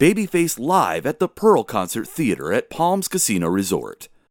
Babyface live at the Pearl Concert Theater at Palms Casino Resort.